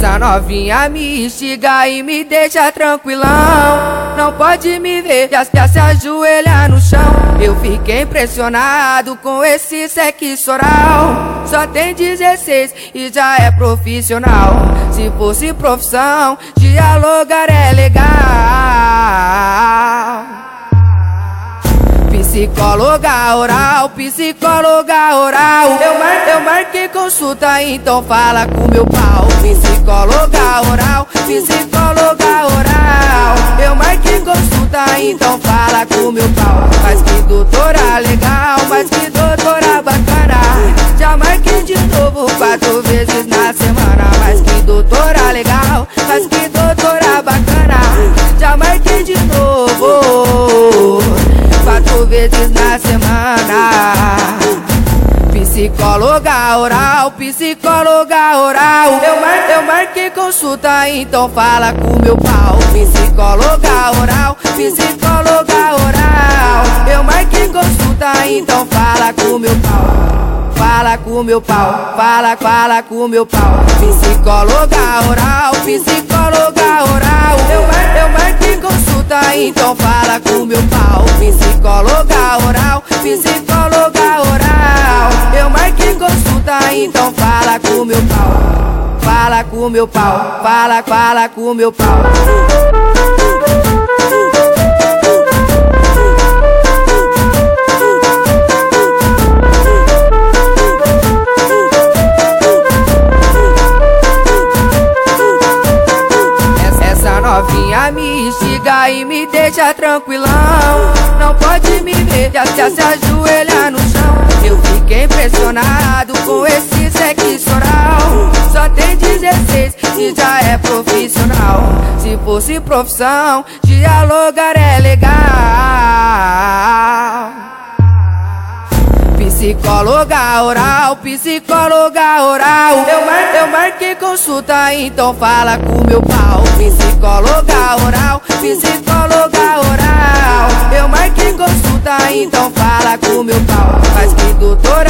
Essa novinha me instiga e me deixa tranquilão. Não pode me ver, já, já se ajoelha no chão. Eu fiquei impressionado com esse sexo oral. Só tem 16 e já é profissional. Se fosse profissão, dialogar é legal. Psicóloga oral, psicóloga oral. Eu, mar, eu marquei consulta, então fala com meu pau. Psicóloga oral, psicóloga oral. Eu marquei consulta, então fala com meu pau. Mas que doutora legal, mas que Psicóloga oral, psicóloga oral. Eu, mar, eu marquei consulta, então fala com meu pau. Psicóloga oral, psicóloga oral. Eu marquei consulta, então fala com meu pau. Fala com meu pau, fala, fala com meu pau. Psicóloga oral, psicóloga oral. Eu, mar, eu marquei consulta, então fala com meu pau. Psicóloga oral, psicóloga oral. Eu marquei consulta, então fala com meu pau. Fala com meu pau, fala, fala com meu pau. Novinha me instiga e me deixa tranquilão. Não pode me ver, já, já se ajoelha no chão. Eu fiquei impressionado com esse sexo oral. Só tem 16 e já é profissional. Se fosse profissão, dialogar é legal. Psicóloga oral, psicóloga oral. Eu, mar, eu marquei consulta, então fala com meu pau. Psicóloga oral, psicóloga oral. Eu marquei consulta, então fala com meu pau. Mas que doutora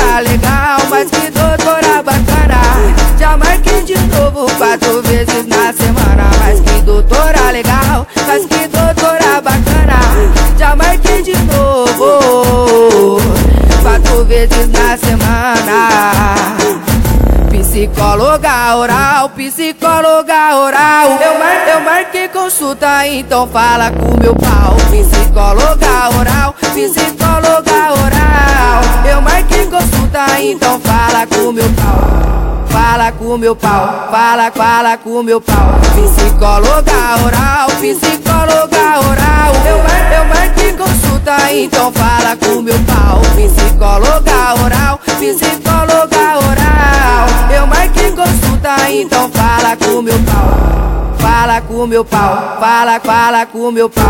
Psicóloga oral, psicóloga oral. Eu, mar, eu marquei consulta, então fala com meu pau. Psicóloga oral, psicóloga oral. Eu marquei consulta, então fala com meu pau. Fala com meu pau, fala, fala com meu pau. Psicóloga oral, psicóloga oral. Eu, mar, eu marquei consulta, então fala com meu pau. Psicóloga oral, psicóloga então fala com meu pau. Fala com meu pau, fala, fala com meu pau.